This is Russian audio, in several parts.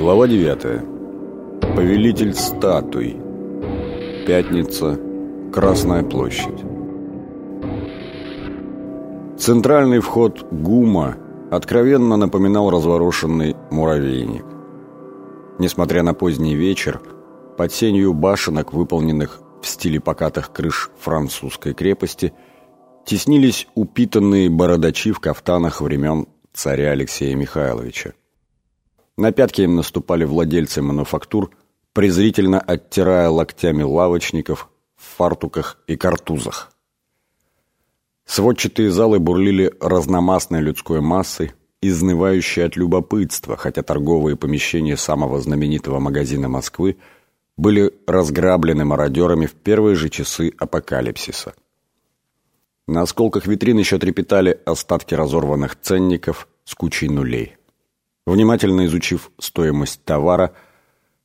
Глава 9. Повелитель статуй. Пятница. Красная площадь. Центральный вход ГУМа откровенно напоминал разворошенный муравейник. Несмотря на поздний вечер, под сенью башенок, выполненных в стиле покатых крыш французской крепости, теснились упитанные бородачи в кафтанах времен царя Алексея Михайловича. На пятки им наступали владельцы мануфактур, презрительно оттирая локтями лавочников в фартуках и картузах. Сводчатые залы бурлили разномастной людской массой, изнывающей от любопытства, хотя торговые помещения самого знаменитого магазина Москвы были разграблены мародерами в первые же часы апокалипсиса. На осколках витрин еще трепетали остатки разорванных ценников с кучей нулей. Внимательно изучив стоимость товара,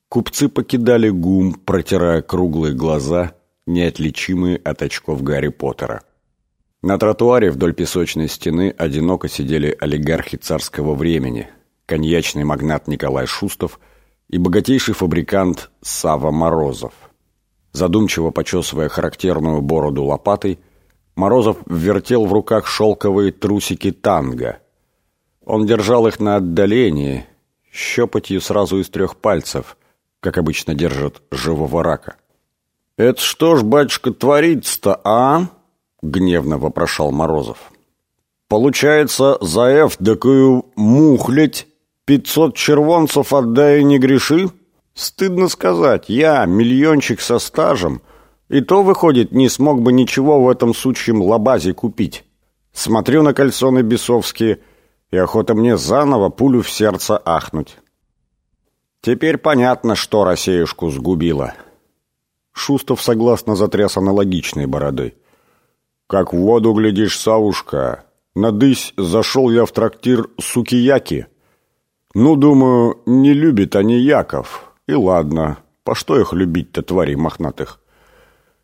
купцы покидали ГУМ, протирая круглые глаза, неотличимые от очков Гарри Поттера. На тротуаре вдоль песочной стены одиноко сидели олигархи царского времени, коньячный магнат Николай Шустов и богатейший фабрикант Сава Морозов. Задумчиво почесывая характерную бороду лопатой, Морозов вертел в руках шелковые трусики танго – он держал их на отдалении, щепотью сразу из трех пальцев, как обычно держат живого рака. «Это что ж, батюшка, творится-то, а?» — гневно вопрошал Морозов. «Получается, за такую мухлять пятьсот червонцев отдай не греши? Стыдно сказать, я, миллиончик со стажем, и то, выходит, не смог бы ничего в этом сучьем лабазе купить. Смотрю на кальсоны бесовские — и охота мне заново пулю в сердце ахнуть. Теперь понятно, что Россеюшку сгубило. Шустов согласно затряс аналогичной бородой. «Как в воду глядишь, Савушка, надысь зашел я в трактир Сукияки. Ну, думаю, не любит они Яков. И ладно, по что их любить-то, тварей мохнатых?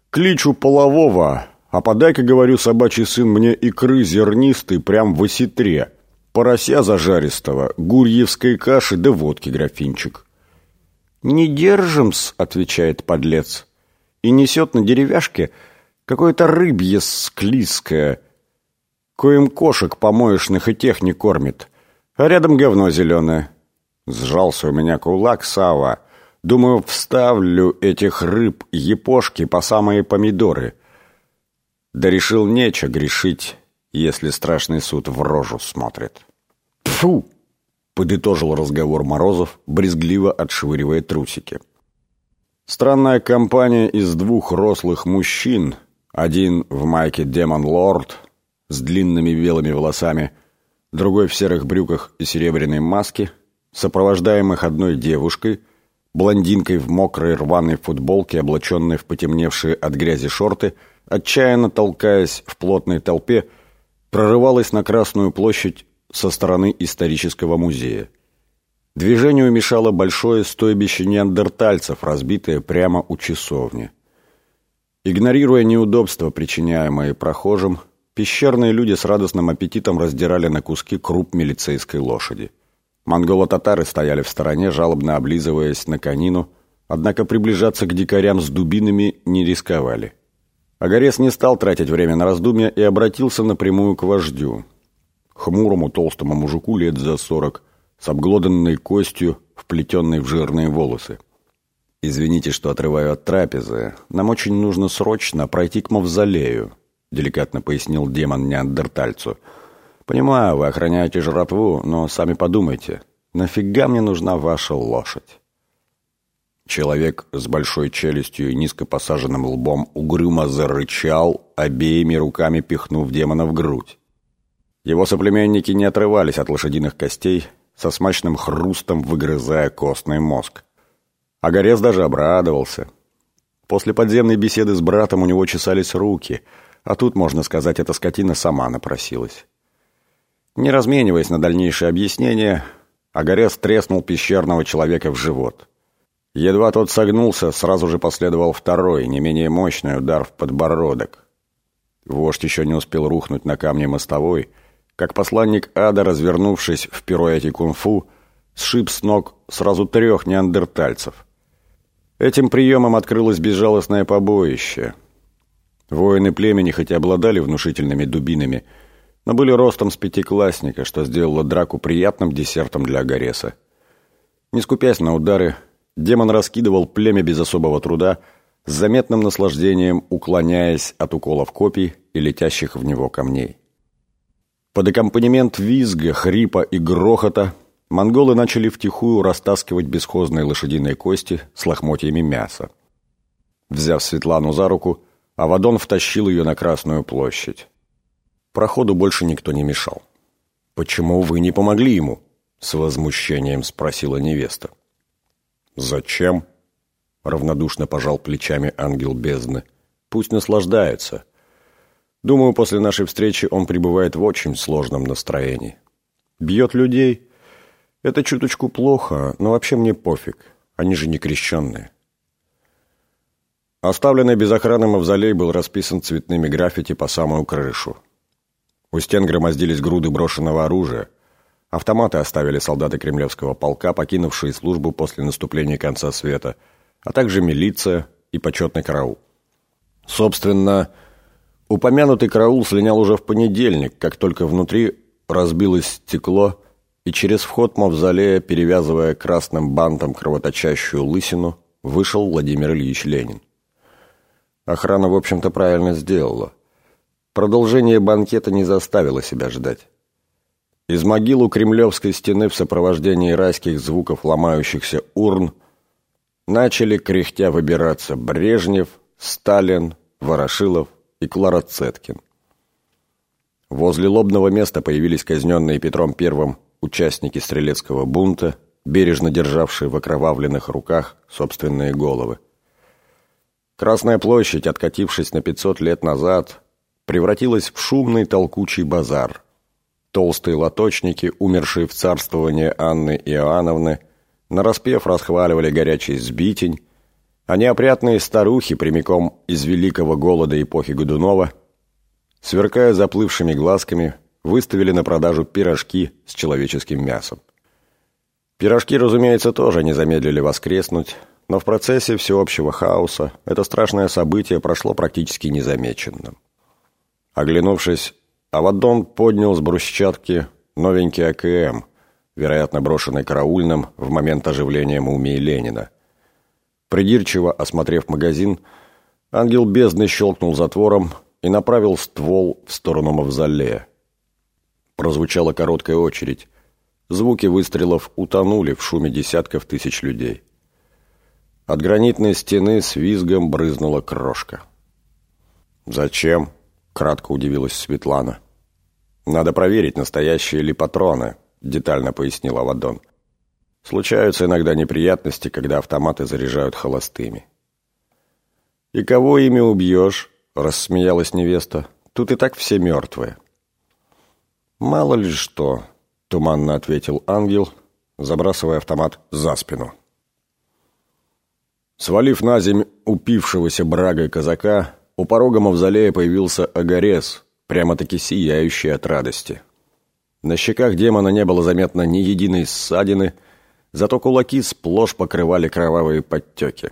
Кличу полового, а подай-ка, говорю, собачий сын, мне икры зернистой прям в осетре» порося зажаристого, гурьевской каши да водки графинчик. «Не держим-с», — отвечает подлец, и несет на деревяшке какое-то рыбье склизкое, коим кошек помоечных и тех не кормит, а рядом говно зеленое. Сжался у меня кулак Сава. Думаю, вставлю этих рыб епошки по самые помидоры. Да решил нече грешить если страшный суд в рожу смотрит. «Фу!» — подытожил разговор Морозов, брезгливо отшвыривая трусики. Странная компания из двух рослых мужчин, один в майке «Демон Лорд» с длинными белыми волосами, другой в серых брюках и серебряной маске, сопровождаемых одной девушкой, блондинкой в мокрой рваной футболке, облаченной в потемневшие от грязи шорты, отчаянно толкаясь в плотной толпе, прорывалась на Красную площадь со стороны исторического музея. Движению мешало большое стойбище неандертальцев, разбитое прямо у часовни. Игнорируя неудобства, причиняемые прохожим, пещерные люди с радостным аппетитом раздирали на куски круп милицейской лошади. Монголо-татары стояли в стороне, жалобно облизываясь на конину, однако приближаться к дикарям с дубинами не рисковали. Агарес не стал тратить время на раздумья и обратился напрямую к вождю. Хмурому толстому мужику лет за сорок, с обглоданной костью, вплетенной в жирные волосы. «Извините, что отрываю от трапезы. Нам очень нужно срочно пройти к мавзолею», — деликатно пояснил демон неандертальцу. «Понимаю, вы охраняете жратву, но сами подумайте, нафига мне нужна ваша лошадь?» Человек с большой челюстью и низко посаженным лбом угрюмо зарычал, обеими руками пихнув демона в грудь. Его соплеменники не отрывались от лошадиных костей, со смачным хрустом выгрызая костный мозг. А Горец даже обрадовался. После подземной беседы с братом у него чесались руки, а тут, можно сказать, эта скотина сама напросилась. Не размениваясь на дальнейшие объяснения, Агарес треснул пещерного человека в живот. Едва тот согнулся, сразу же последовал второй, не менее мощный удар в подбородок. Вождь еще не успел рухнуть на камне мостовой, как посланник ада, развернувшись в пируэте кунг-фу, сшиб с ног сразу трех неандертальцев. Этим приемом открылось безжалостное побоище. Воины племени хоть и обладали внушительными дубинами, но были ростом с пятиклассника, что сделало драку приятным десертом для Агареса. Не скупясь на удары, демон раскидывал племя без особого труда, с заметным наслаждением уклоняясь от уколов копий и летящих в него камней. Под аккомпанемент визга, хрипа и грохота монголы начали втихую растаскивать бесхозные лошадиные кости с лохмотьями мяса. Взяв Светлану за руку, Авадон втащил ее на Красную площадь. Проходу больше никто не мешал. «Почему вы не помогли ему?» — с возмущением спросила невеста. «Зачем?» — равнодушно пожал плечами ангел бездны. «Пусть наслаждается. Думаю, после нашей встречи он пребывает в очень сложном настроении. Бьет людей. Это чуточку плохо, но вообще мне пофиг. Они же не крещенные». Оставленный без охраны мавзолей был расписан цветными граффити по самую крышу. У стен громоздились груды брошенного оружия. Автоматы оставили солдаты кремлевского полка, покинувшие службу после наступления конца света, а также милиция и почетный караул. Собственно, упомянутый караул слинял уже в понедельник, как только внутри разбилось стекло, и через вход мавзолея, перевязывая красным бантом кровоточащую лысину, вышел Владимир Ильич Ленин. Охрана, в общем-то, правильно сделала. Продолжение банкета не заставило себя ждать. Из могил у Кремлевской стены в сопровождении райских звуков ломающихся урн начали кряхтя выбираться Брежнев, Сталин, Ворошилов и Клара Цеткин. Возле лобного места появились казненные Петром I участники стрелецкого бунта, бережно державшие в окровавленных руках собственные головы. Красная площадь, откатившись на 500 лет назад, превратилась в шумный толкучий базар. Толстые лоточники, умершие в царствовании Анны Иоанновны, нараспев расхваливали горячий сбитень, а неопрятные старухи прямиком из великого голода эпохи Годунова, сверкая заплывшими глазками, выставили на продажу пирожки с человеческим мясом. Пирожки, разумеется, тоже не замедлили воскреснуть, но в процессе всеобщего хаоса это страшное событие прошло практически незамеченным. Оглянувшись, Авадон поднял с брусчатки новенький АКМ, вероятно, брошенный караульным в момент оживления мумии Ленина. Придирчиво осмотрев магазин, ангел бездны щелкнул затвором и направил ствол в сторону мавзолея. Прозвучала короткая очередь. Звуки выстрелов утонули в шуме десятков тысяч людей. От гранитной стены с визгом брызнула крошка. «Зачем?» — кратко удивилась Светлана. «Надо проверить, настоящие ли патроны», — детально пояснил Авадон. «Случаются иногда неприятности, когда автоматы заряжают холостыми». «И кого ими убьешь?» — рассмеялась невеста. «Тут и так все мертвые». «Мало ли что», — туманно ответил ангел, забрасывая автомат за спину. Свалив на земь упившегося брагой казака, у порога мавзолея появился Агарес, прямо-таки сияющий от радости. На щеках демона не было заметно ни единой ссадины, зато кулаки сплошь покрывали кровавые подтеки.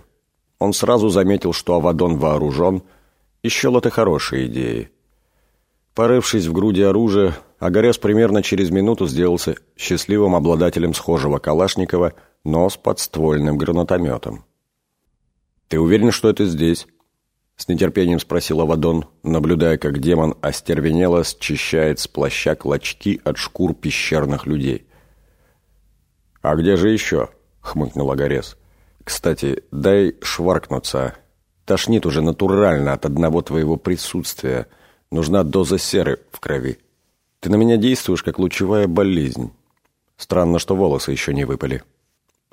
Он сразу заметил, что Авадон вооружен, и счел это хорошей идеей. Порывшись в груди оружия, Агарес примерно через минуту сделался счастливым обладателем схожего Калашникова, но с подствольным гранатометом. «Ты уверен, что это здесь?» С нетерпением спросил Авадон, наблюдая, как демон остервенело счищает с плаща клочки от шкур пещерных людей. «А где же еще?» — хмыкнул Агарес. «Кстати, дай шваркнуться. Тошнит уже натурально от одного твоего присутствия. Нужна доза серы в крови. Ты на меня действуешь, как лучевая болезнь. Странно, что волосы еще не выпали».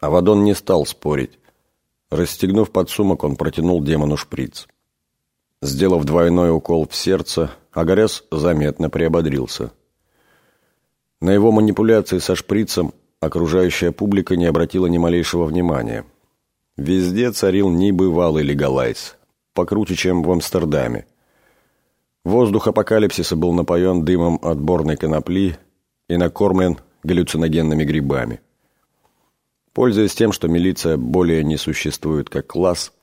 Авадон не стал спорить. Расстегнув подсумок, он протянул демону шприц. Сделав двойной укол в сердце, Агарес заметно приободрился. На его манипуляции со шприцем окружающая публика не обратила ни малейшего внимания. Везде царил небывалый легалайз, покруче, чем в Амстердаме. Воздух апокалипсиса был напоен дымом отборной конопли и накормлен галлюциногенными грибами. Пользуясь тем, что милиция более не существует как класс,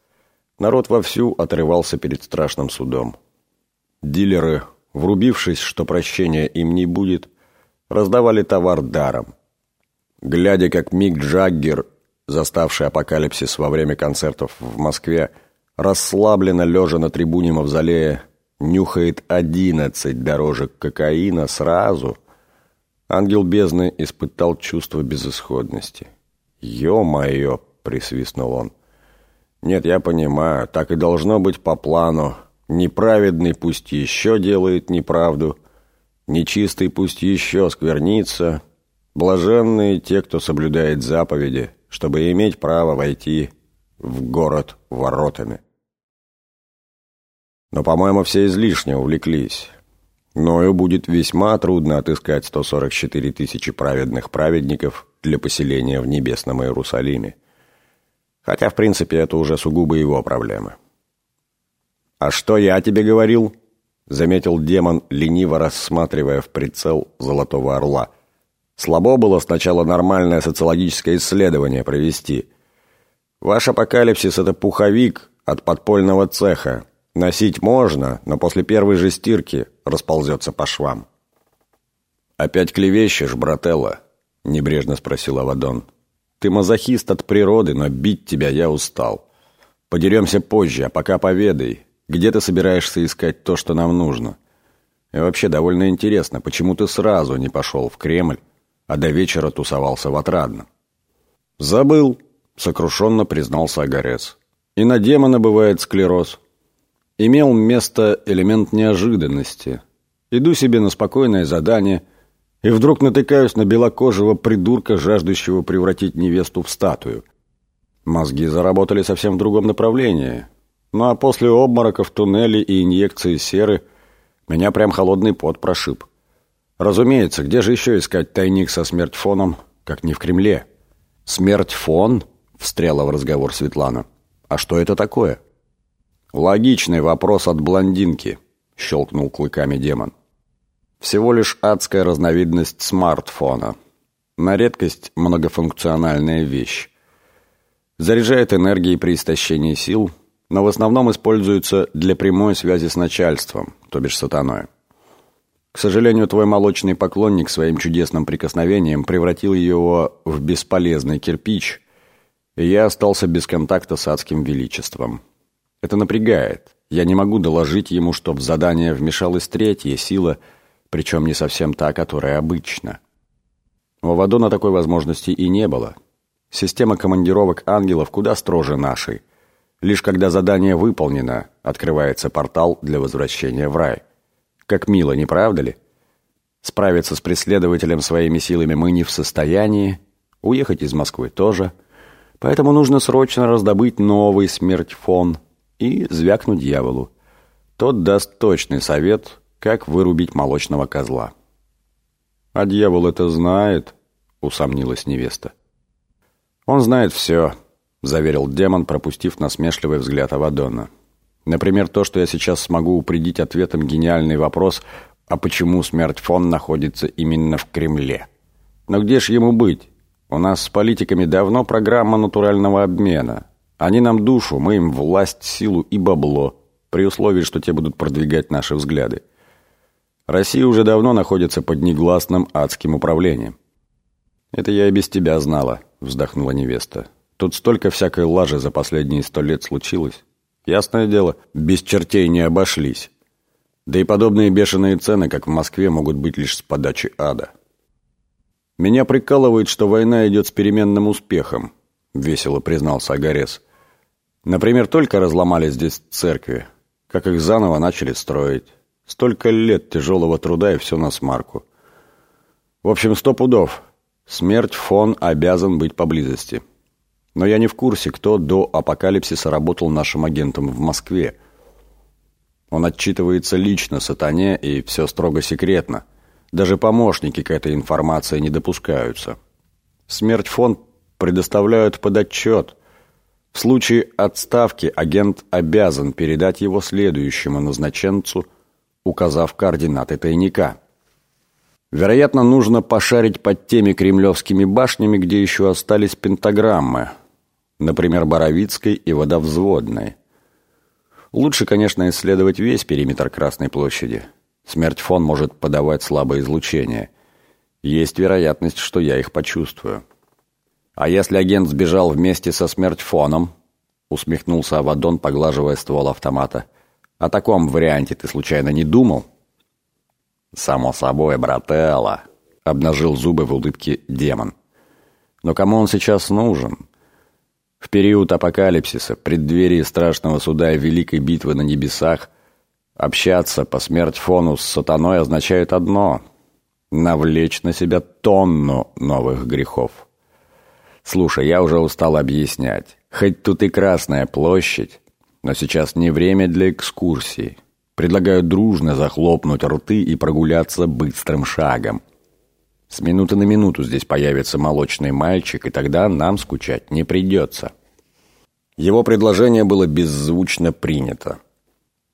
народ вовсю отрывался перед страшным судом. Дилеры, врубившись, что прощения им не будет, раздавали товар даром. Глядя, как Мик Джаггер, заставший апокалипсис во время концертов в Москве, расслабленно лежа на трибуне Мавзолея, нюхает одиннадцать дорожек кокаина сразу, ангел бездны испытал чувство безысходности. «Е-мое!» — присвистнул он. «Нет, я понимаю, так и должно быть по плану. Неправедный пусть еще делает неправду, нечистый пусть еще сквернится. Блаженные те, кто соблюдает заповеди, чтобы иметь право войти в город воротами». Но, по-моему, все излишне увлеклись. Ною будет весьма трудно отыскать 144 тысячи праведных праведников для поселения в небесном Иерусалиме. Хотя, в принципе, это уже сугубо его проблемы. «А что я тебе говорил?» — заметил демон, лениво рассматривая в прицел Золотого Орла. «Слабо было сначала нормальное социологическое исследование провести. Ваш апокалипсис — это пуховик от подпольного цеха, Носить можно, но после первой же стирки расползется по швам. «Опять клевещешь, брателла?» — небрежно спросил Авадон. «Ты мазохист от природы, но бить тебя я устал. Подеремся позже, а пока поведай, где ты собираешься искать то, что нам нужно? И вообще довольно интересно, почему ты сразу не пошел в Кремль, а до вечера тусовался в Отрадном?» «Забыл», — сокрушенно признался Огарец. «И на демона бывает склероз» имел место элемент неожиданности. Иду себе на спокойное задание, и вдруг натыкаюсь на белокожего придурка, жаждущего превратить невесту в статую. Мозги заработали совсем в другом направлении. Ну а после обморока в туннеле и инъекции серы меня прям холодный пот прошиб. Разумеется, где же еще искать тайник со смертьфоном, как не в Кремле? «Смертьфон?» — встряла в разговор Светлана. «А что это такое?» «Логичный вопрос от блондинки», — щелкнул клыками демон. «Всего лишь адская разновидность смартфона. На редкость многофункциональная вещь. Заряжает энергией при истощении сил, но в основном используется для прямой связи с начальством, то бишь сатаной. К сожалению, твой молочный поклонник своим чудесным прикосновением превратил его в бесполезный кирпич, и я остался без контакта с адским величеством». Это напрягает. Я не могу доложить ему, что в задание вмешалась третья сила, причем не совсем та, которая обычно. У Авадона такой возможности и не было. Система командировок ангелов куда строже нашей. Лишь когда задание выполнено, открывается портал для возвращения в рай. Как мило, не правда ли? Справиться с преследователем своими силами мы не в состоянии, уехать из Москвы тоже. Поэтому нужно срочно раздобыть новый смерть-фон – и звякнуть дьяволу. Тот даст точный совет, как вырубить молочного козла. «А дьявол это знает?» — усомнилась невеста. «Он знает все», — заверил демон, пропустив насмешливый взгляд Авадона. «Например, то, что я сейчас смогу упредить ответом гениальный вопрос, а почему смерть-фон находится именно в Кремле? Но где ж ему быть? У нас с политиками давно программа натурального обмена. Они нам душу, мы им власть, силу и бабло, при условии, что те будут продвигать наши взгляды. Россия уже давно находится под негласным адским управлением. «Это я и без тебя знала», — вздохнула невеста. «Тут столько всякой лажи за последние сто лет случилось. Ясное дело, без чертей не обошлись. Да и подобные бешеные цены, как в Москве, могут быть лишь с подачи ада. Меня прикалывает, что война идет с переменным успехом», — весело признался Агарес. Например, только разломали здесь церкви, как их заново начали строить. Столько лет тяжелого труда и все на смарку. В общем, сто пудов. Смерть фон обязан быть поблизости. Но я не в курсе, кто до апокалипсиса работал нашим агентом в Москве. Он отчитывается лично сатане, и все строго секретно. Даже помощники к этой информации не допускаются. Смерть фон предоставляют под отчет – в случае отставки агент обязан передать его следующему назначенцу, указав координаты тайника. Вероятно, нужно пошарить под теми кремлевскими башнями, где еще остались пентаграммы, например, Боровицкой и Водовзводной. Лучше, конечно, исследовать весь периметр Красной площади. Смерть фон может подавать слабое излучение. Есть вероятность, что я их почувствую. А если агент сбежал вместе со смерть фоном? Усмехнулся Авадон, поглаживая ствол автомата. О таком варианте ты случайно не думал? «Само собой, брателло», — обнажил зубы в улыбке демон. «Но кому он сейчас нужен?» В период апокалипсиса, преддверии страшного суда и великой битвы на небесах, общаться по смерть фону с сатаной означает одно — навлечь на себя тонну новых грехов. Слушай, я уже устал объяснять. Хоть тут и Красная площадь, но сейчас не время для экскурсии. Предлагаю дружно захлопнуть рты и прогуляться быстрым шагом. С минуты на минуту здесь появится молочный мальчик, и тогда нам скучать не придется. Его предложение было беззвучно принято.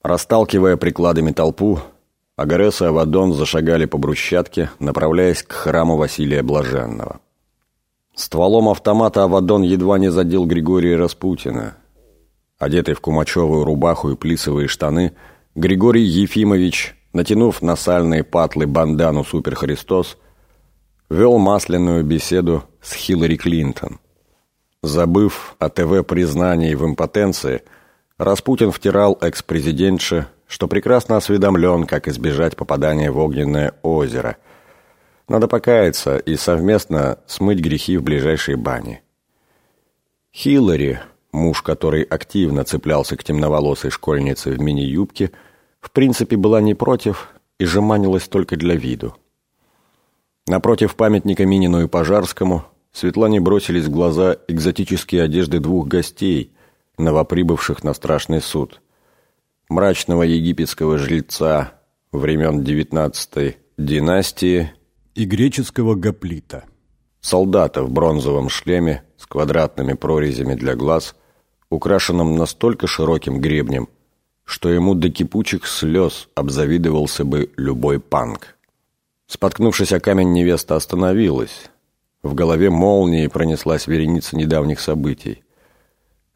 Расталкивая прикладами толпу, Агарес и Авадон зашагали по брусчатке, направляясь к храму Василия Блаженного. Стволом автомата Авадон едва не задел Григория Распутина. Одетый в кумачевую рубаху и плисовые штаны – Григорий Ефимович, натянув на сальные патлы бандану «Супер Христос», вел масляную беседу с Хиллари Клинтон. Забыв о ТВ-признании в импотенции, Распутин втирал экс-президентше, что прекрасно осведомлен, как избежать попадания в огненное озеро. Надо покаяться и совместно смыть грехи в ближайшей бане. Хиллари, Муж, который активно цеплялся к темноволосой школьнице в мини-юбке, в принципе была не против и жеманилась только для виду. Напротив памятника Минину и Пожарскому Светлане бросились в глаза экзотические одежды двух гостей, новоприбывших на страшный суд. Мрачного египетского жильца времен XIX династии и греческого гоплита. Солдата в бронзовом шлеме с квадратными прорезями для глаз украшенном настолько широким гребнем, что ему до кипучих слез обзавидовался бы любой панк. Споткнувшись о камень, невеста остановилась. В голове молнией пронеслась вереница недавних событий.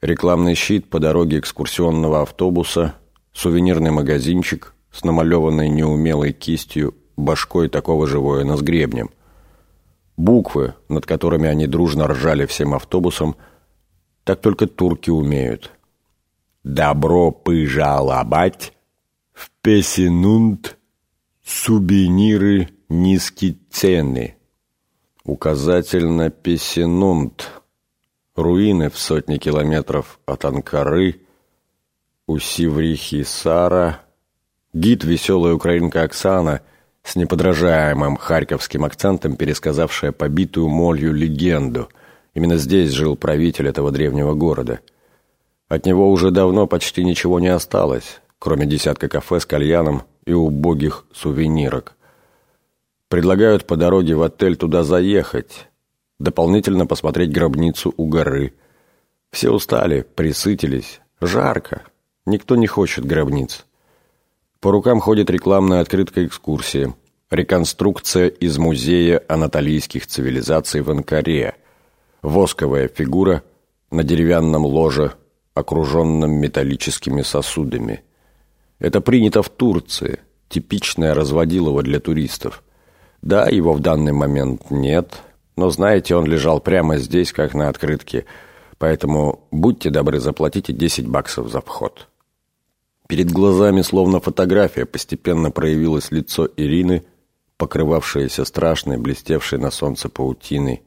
Рекламный щит по дороге экскурсионного автобуса, сувенирный магазинчик с намалеванной неумелой кистью башкой такого же воина с гребнем. Буквы, над которыми они дружно ржали всем автобусом – так только турки умеют. «Добро пожаловать в Песенунд сувениры низкие цены». Указатель на Песенунд. Руины в сотни километров от Анкары, у Сиврихи-Сара. Гид «Веселая украинка Оксана» с неподражаемым харьковским акцентом, пересказавшая побитую молью легенду – Именно здесь жил правитель этого древнего города. От него уже давно почти ничего не осталось, кроме десятка кафе с кальяном и убогих сувенирок. Предлагают по дороге в отель туда заехать, дополнительно посмотреть гробницу у горы. Все устали, присытились, жарко, никто не хочет гробниц. По рукам ходит рекламная открытка экскурсии. Реконструкция из музея анатолийских цивилизаций в Анкаре – восковая фигура на деревянном ложе, окруженном металлическими сосудами. Это принято в Турции, типичное разводилово для туристов. Да, его в данный момент нет, но, знаете, он лежал прямо здесь, как на открытке, поэтому будьте добры, заплатите 10 баксов за вход. Перед глазами, словно фотография, постепенно проявилось лицо Ирины, покрывавшееся страшной, блестевшей на солнце паутиной,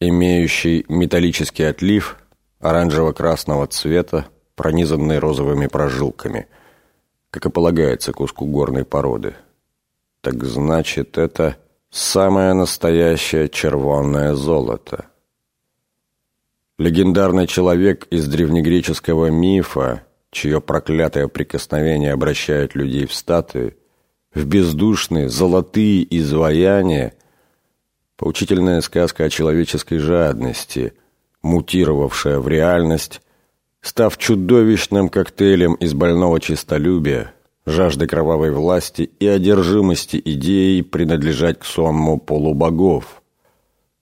имеющий металлический отлив оранжево-красного цвета, пронизанный розовыми прожилками, как и полагается куску горной породы. Так значит, это самое настоящее червонное золото. Легендарный человек из древнегреческого мифа, чье проклятое прикосновение обращает людей в статуи, в бездушные золотые изваяния, Поучительная сказка о человеческой жадности, мутировавшая в реальность, став чудовищным коктейлем из больного честолюбия, жажды кровавой власти и одержимости идеей принадлежать к сонму полубогов.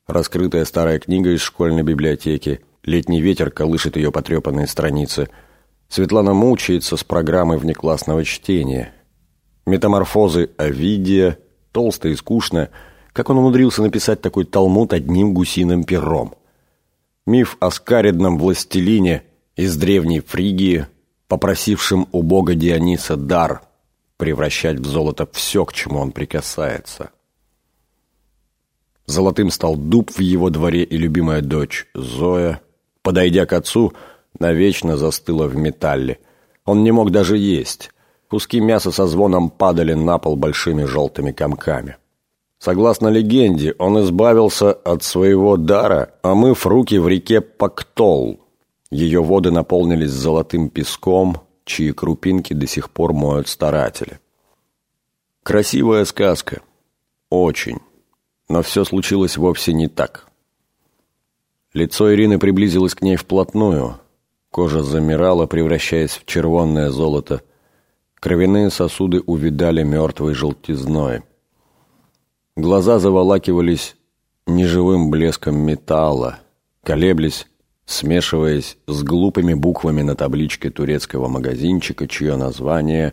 Раскрытая старая книга из школьной библиотеки, летний ветер колышет ее потрепанные страницы. Светлана мучается с программой внеклассного чтения. Метаморфозы Овидия, толстая и скучная, как он умудрился написать такой талмуд одним гусиным пером. Миф о скаридном властелине из древней Фригии, попросившем у бога Диониса дар превращать в золото все, к чему он прикасается. Золотым стал дуб в его дворе и любимая дочь Зоя, подойдя к отцу, навечно застыла в металле. Он не мог даже есть. Куски мяса со звоном падали на пол большими желтыми комками. Согласно легенде, он избавился от своего дара, омыв руки в реке Пактол. Ее воды наполнились золотым песком, чьи крупинки до сих пор моют старатели. Красивая сказка. Очень. Но все случилось вовсе не так. Лицо Ирины приблизилось к ней вплотную. Кожа замирала, превращаясь в червонное золото. Кровяные сосуды увидали мертвой желтизной. Глаза заволакивались неживым блеском металла, колеблись, смешиваясь с глупыми буквами на табличке турецкого магазинчика, чье название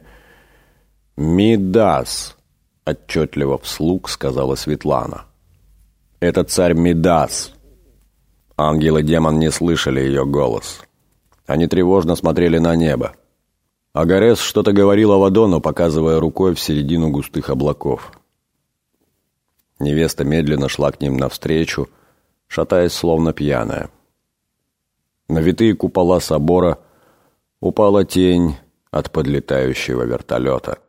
«Мидас», — отчетливо вслух сказала Светлана. «Это царь Мидас». Ангел и демон не слышали ее голос. Они тревожно смотрели на небо. Агарес что-то говорил Авадону, показывая рукой в середину густых облаков. Невеста медленно шла к ним навстречу, шатаясь словно пьяная. На витые купола собора упала тень от подлетающего вертолета.